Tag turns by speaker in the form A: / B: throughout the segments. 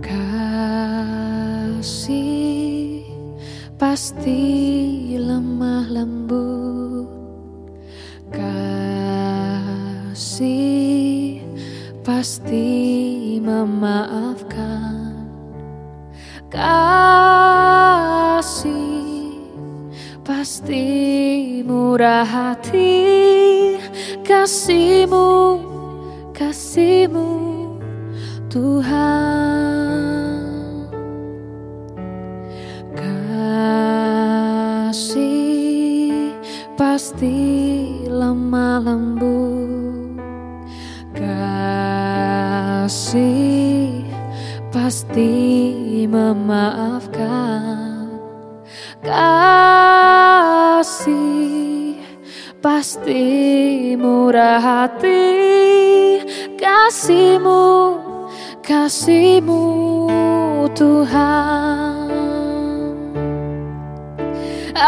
A: Kasih pasti lemah lembut. Kasih pasti memaafkan. Kasih pasti murah hati. Kasihmu, kasihmu Tuhan. Kasih pasti lemah lembut. Kasih pasti memaafkan. Kasih pasti murah hati. Kasihmu kasihmu Tuhan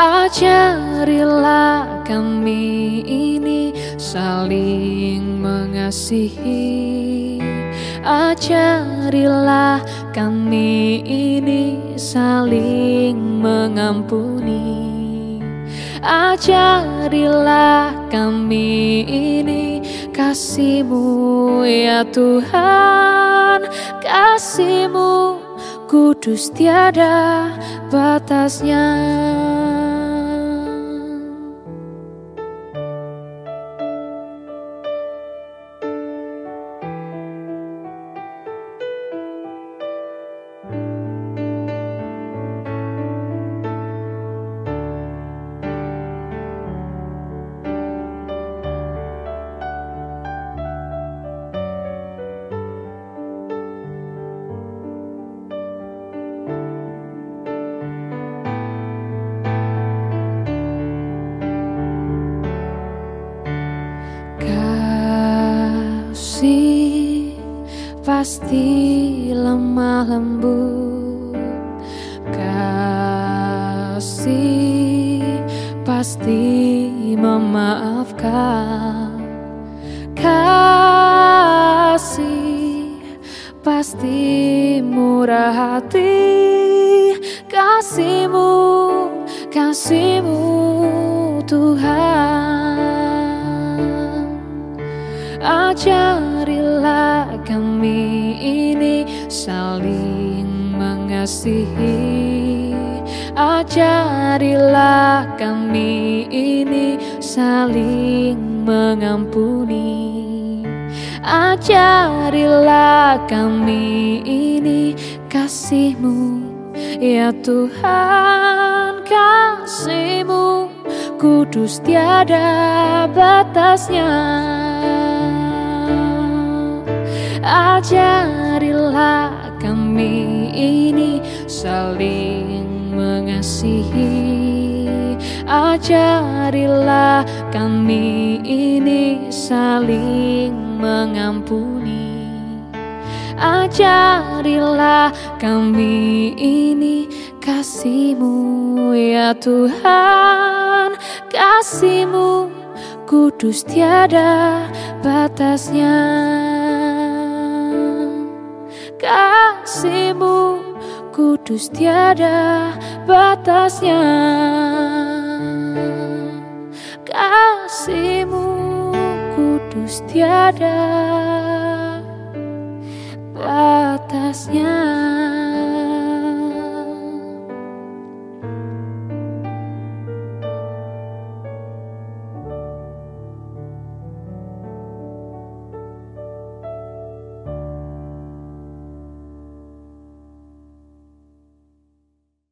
A: Ajarilah kami ini saling mengasihi. Ajarilah kami ini saling mengampuni. Ajarilah kami ini kasihmu ya Tuhan kasihmu. Kudus tiada batasnya pasti lemah lembut. Kasih pasti memaafkan. Kasih pasti murah hati. Kasihmu, kasihmu Tuhan. Ajarilah kami ini saling mengasihi. Ajarilah kami ini saling mengampuni. Ajarilah kami ini kasihmu. Ya Tuhan kasihmu. Kudus tiada batasnya Ajarilah kami ini saling mengasihi. Ajarilah kami ini saling mengampuni. Ajarilah kami ini kasihmu ya Tuhan. Kasihmu kudus tiada batasnya Kasihmu kudus tiada batasnya. Kasihmu kudus tiada batasnya